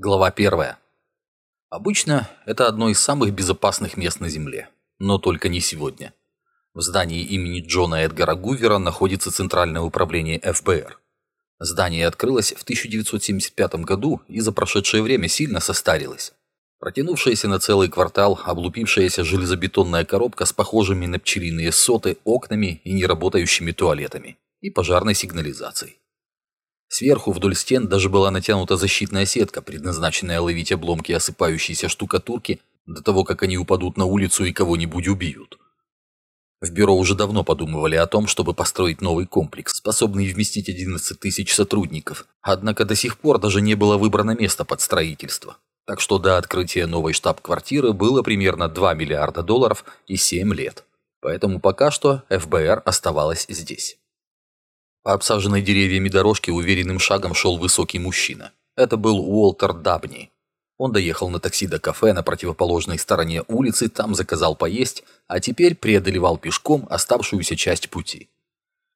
Глава 1. Обычно это одно из самых безопасных мест на Земле. Но только не сегодня. В здании имени Джона Эдгара Гувера находится Центральное управление ФБР. Здание открылось в 1975 году и за прошедшее время сильно состарилось. Протянувшаяся на целый квартал облупившаяся железобетонная коробка с похожими на пчелиные соты окнами и неработающими туалетами и пожарной сигнализацией. Сверху вдоль стен даже была натянута защитная сетка, предназначенная ловить обломки осыпающейся штукатурки до того, как они упадут на улицу и кого-нибудь убьют. В бюро уже давно подумывали о том, чтобы построить новый комплекс, способный вместить 11 тысяч сотрудников, однако до сих пор даже не было выбрано место под строительство. Так что до открытия новой штаб-квартиры было примерно 2 миллиарда долларов и 7 лет. Поэтому пока что ФБР оставалась здесь. По обсаженной деревьями дорожке уверенным шагом шел высокий мужчина. Это был Уолтер Дабни. Он доехал на такси до кафе на противоположной стороне улицы, там заказал поесть, а теперь преодолевал пешком оставшуюся часть пути.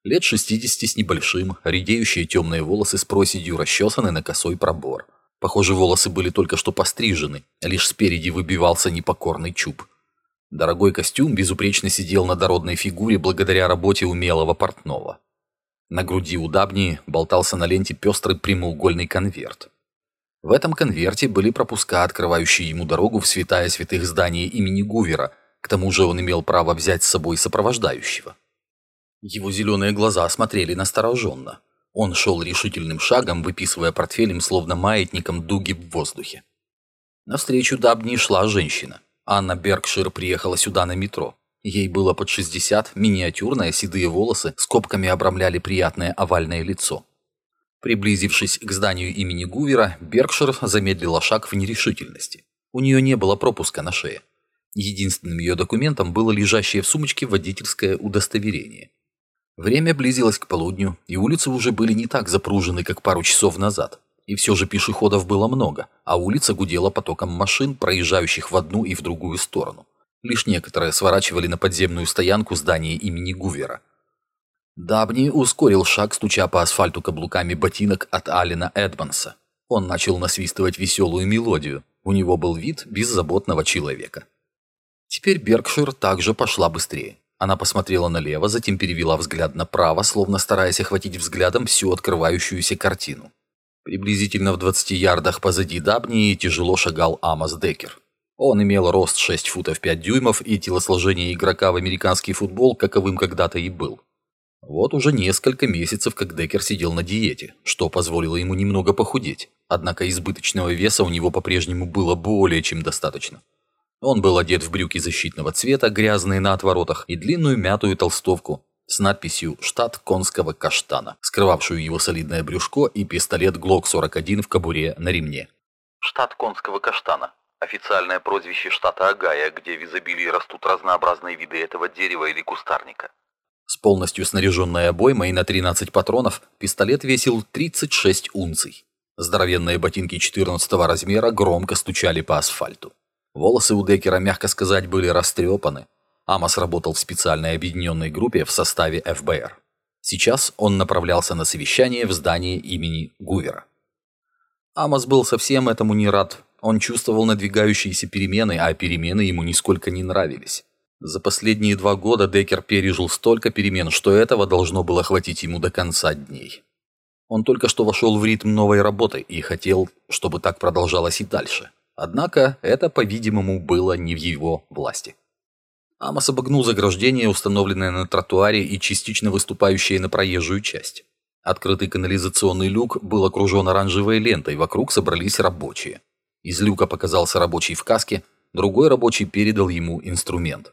Лет 60 с небольшим, редеющие темные волосы с проседью расчесаны на косой пробор. Похоже, волосы были только что пострижены, лишь спереди выбивался непокорный чуб. Дорогой костюм безупречно сидел на дородной фигуре благодаря работе умелого портного. На груди у Дабни болтался на ленте пестрый прямоугольный конверт. В этом конверте были пропуска, открывающие ему дорогу в святая святых здания имени Гувера, к тому же он имел право взять с собой сопровождающего. Его зеленые глаза смотрели настороженно. Он шел решительным шагом, выписывая портфелем, словно маятником дуги в воздухе. Навстречу Дабни шла женщина. Анна Бергшир приехала сюда на метро. Ей было под 60, миниатюрные седые волосы скобками обрамляли приятное овальное лицо. Приблизившись к зданию имени Гувера, Беркшир замедлила шаг в нерешительности. У нее не было пропуска на шее. Единственным ее документом было лежащее в сумочке водительское удостоверение. Время близилось к полудню, и улицы уже были не так запружены, как пару часов назад. И все же пешеходов было много, а улица гудела потоком машин, проезжающих в одну и в другую сторону. Лишь некоторые сворачивали на подземную стоянку здания имени Гувера. Дабни ускорил шаг, стуча по асфальту каблуками ботинок от Алина Эдмонса. Он начал насвистывать веселую мелодию. У него был вид беззаботного человека. Теперь Беркшир также пошла быстрее. Она посмотрела налево, затем перевела взгляд направо, словно стараясь охватить взглядом всю открывающуюся картину. Приблизительно в 20 ярдах позади Дабни тяжело шагал Амос Декер. Он имел рост 6 футов 5 дюймов и телосложение игрока в американский футбол, каковым когда-то и был. Вот уже несколько месяцев, как Деккер сидел на диете, что позволило ему немного похудеть. Однако избыточного веса у него по-прежнему было более чем достаточно. Он был одет в брюки защитного цвета, грязные на отворотах, и длинную мятую толстовку с надписью «Штат конского каштана», скрывавшую его солидное брюшко и пистолет ГЛОК-41 в кобуре на ремне. Штат конского каштана Официальное прозвище штата Агая, где в изобилии растут разнообразные виды этого дерева или кустарника. С полностью снаряженной обоймой на 13 патронов пистолет весил 36 унций. Здоровенные ботинки 14 размера громко стучали по асфальту. Волосы у Деккера, мягко сказать, были растрепаны. Амос работал в специальной объединенной группе в составе ФБР. Сейчас он направлялся на совещание в здание имени Гувера. Амос был совсем этому не рад, он чувствовал надвигающиеся перемены, а перемены ему нисколько не нравились. За последние два года Деккер пережил столько перемен, что этого должно было хватить ему до конца дней. Он только что вошел в ритм новой работы и хотел, чтобы так продолжалось и дальше. Однако это, по-видимому, было не в его власти. Амос обогнул заграждение, установленное на тротуаре и частично выступающее на проезжую часть. Открытый канализационный люк был окружен оранжевой лентой, вокруг собрались рабочие. Из люка показался рабочий в каске, другой рабочий передал ему инструмент.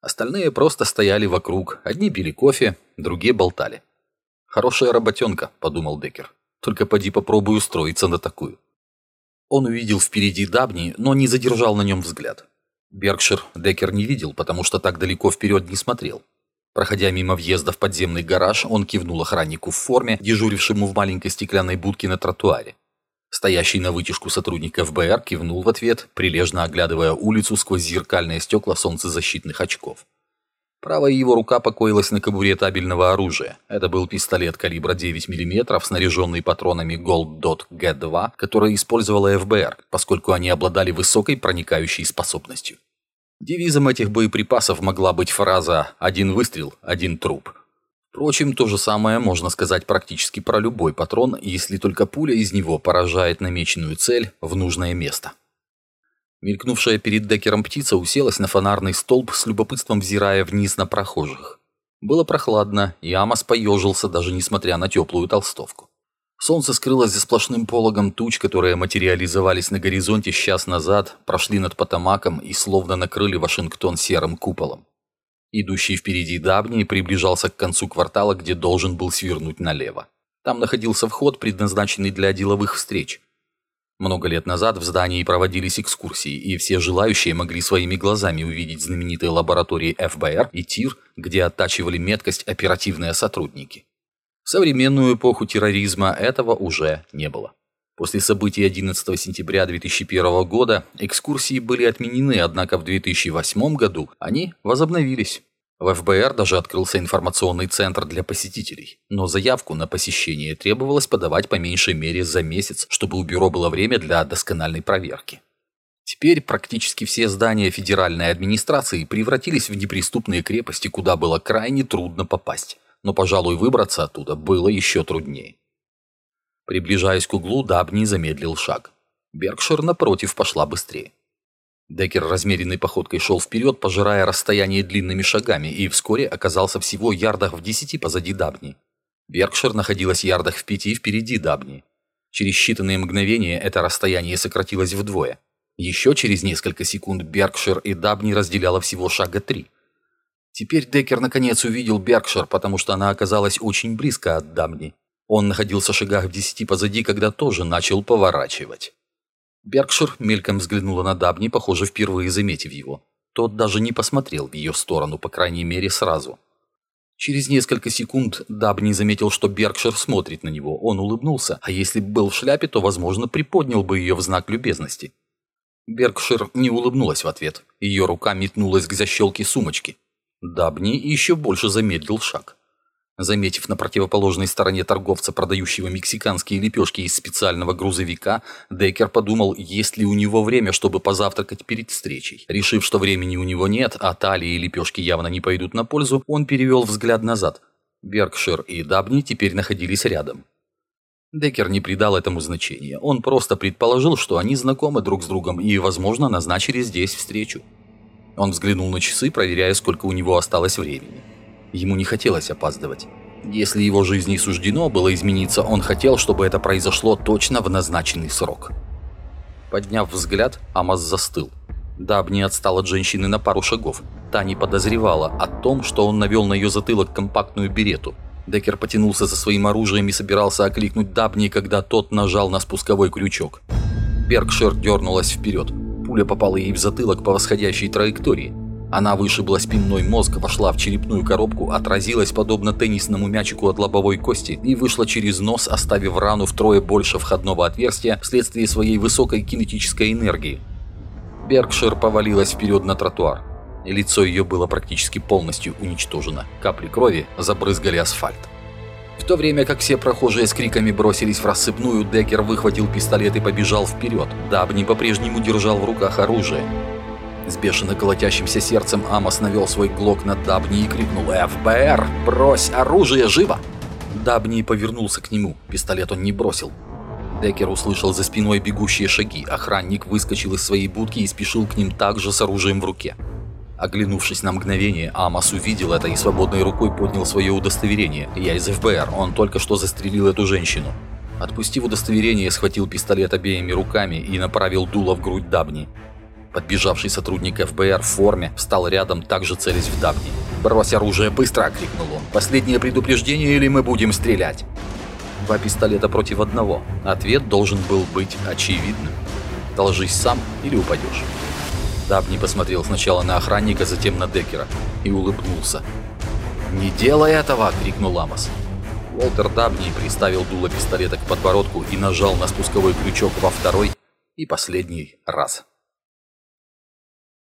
Остальные просто стояли вокруг, одни пили кофе, другие болтали. «Хорошая работенка», — подумал Деккер. «Только поди попробуй устроиться на такую». Он увидел впереди Дабни, но не задержал на нем взгляд. Беркшир Деккер не видел, потому что так далеко вперед не смотрел. Проходя мимо въезда в подземный гараж, он кивнул охраннику в форме, дежурившему в маленькой стеклянной будке на тротуаре. Стоящий на вытяжку сотрудник ФБР кивнул в ответ, прилежно оглядывая улицу сквозь зеркальные стекла солнцезащитных очков. Правая его рука покоилась на кобуре табельного оружия. Это был пистолет калибра 9 мм, снаряженный патронами Gold Dot G2, которые использовала ФБР, поскольку они обладали высокой проникающей способностью. Девизом этих боеприпасов могла быть фраза «один выстрел, один труп». Впрочем, то же самое можно сказать практически про любой патрон, если только пуля из него поражает намеченную цель в нужное место. Мелькнувшая перед Деккером птица уселась на фонарный столб с любопытством взирая вниз на прохожих. Было прохладно, и Амос поежился, даже несмотря на теплую толстовку. Солнце скрылось за сплошным пологом туч, которые материализовались на горизонте час назад, прошли над Потамаком и словно накрыли Вашингтон серым куполом. Идущий впереди Дабни приближался к концу квартала, где должен был свернуть налево. Там находился вход, предназначенный для деловых встреч. Много лет назад в здании проводились экскурсии, и все желающие могли своими глазами увидеть знаменитые лаборатории ФБР и ТИР, где оттачивали меткость оперативные сотрудники. В современную эпоху терроризма этого уже не было. После событий 11 сентября 2001 года экскурсии были отменены, однако в 2008 году они возобновились. В ФБР даже открылся информационный центр для посетителей, но заявку на посещение требовалось подавать по меньшей мере за месяц, чтобы у бюро было время для доскональной проверки. Теперь практически все здания федеральной администрации превратились в неприступные крепости, куда было крайне трудно попасть, но, пожалуй, выбраться оттуда было еще труднее. Приближаясь к углу, Дабни замедлил шаг. Беркшир, напротив, пошла быстрее. Деккер размеренной походкой шел вперед, пожирая расстояние длинными шагами, и вскоре оказался всего ярдах в десяти позади Дабни. Беркшир находилась ярдах в пяти впереди Дабни. Через считанные мгновения это расстояние сократилось вдвое. Еще через несколько секунд Беркшир и Дабни разделяло всего шага три. Теперь Деккер наконец увидел Беркшир, потому что она оказалась очень близко от Дабни. Он находился в шагах в десяти позади, когда тоже начал поворачивать. Беркшир мельком взглянула на Дабни, похоже, впервые заметив его. Тот даже не посмотрел в ее сторону, по крайней мере, сразу. Через несколько секунд Дабни заметил, что Беркшир смотрит на него. Он улыбнулся, а если бы был в шляпе, то, возможно, приподнял бы ее в знак любезности. Беркшир не улыбнулась в ответ. Ее рука метнулась к защелке сумочки. Дабни еще больше замедлил шаг. Заметив на противоположной стороне торговца, продающего мексиканские лепешки из специального грузовика, Дейкер подумал, есть ли у него время, чтобы позавтракать перед встречей. Решив, что времени у него нет, а талии и лепешки явно не пойдут на пользу, он перевел взгляд назад. Беркшир и Дабни теперь находились рядом. Деккер не придал этому значения. Он просто предположил, что они знакомы друг с другом и, возможно, назначили здесь встречу. Он взглянул на часы, проверяя, сколько у него осталось времени. Ему не хотелось опаздывать. Если его жизни суждено было измениться, он хотел, чтобы это произошло точно в назначенный срок. Подняв взгляд, Амаз застыл. Даб не отстал от женщины на пару шагов. Та не подозревала о том, что он навел на ее затылок компактную берету. Деккер потянулся за своим оружием и собирался окликнуть Дабни, когда тот нажал на спусковой крючок. Беркшир дернулась вперед. Пуля попала ей в затылок по восходящей траектории. Она вышибла спинной мозг, вошла в черепную коробку, отразилась подобно теннисному мячику от лобовой кости и вышла через нос, оставив рану втрое больше входного отверстия вследствие своей высокой кинетической энергии. Беркшир повалилась вперед на тротуар. Лицо ее было практически полностью уничтожено. Капли крови забрызгали асфальт. В то время как все прохожие с криками бросились в рассыпную, Деккер выхватил пистолет и побежал вперед. Дабни по-прежнему держал в руках оружие. С бешено колотящимся сердцем Амос навел свой глок на Дабни и крикнул «ФБР! Брось оружие, живо!» Дабни повернулся к нему, пистолет он не бросил. Деккер услышал за спиной бегущие шаги, охранник выскочил из своей будки и спешил к ним также с оружием в руке. Оглянувшись на мгновение, Амос увидел это и свободной рукой поднял свое удостоверение. «Я из ФБР, он только что застрелил эту женщину». Отпустив удостоверение, схватил пистолет обеими руками и направил дуло в грудь Дабни. Подбежавший сотрудник ФБР в форме встал рядом, также целясь в Дабни. «Брось оружие, быстро!» — крикнул он. «Последнее предупреждение или мы будем стрелять?» Два пистолета против одного. Ответ должен был быть очевидным. Должись сам или упадешь. Дабни посмотрел сначала на охранника, затем на Деккера и улыбнулся. «Не делай этого!» — крикнул Амос. Уолтер Дабни приставил дуло пистолета к подбородку и нажал на спусковой крючок во второй и последний раз.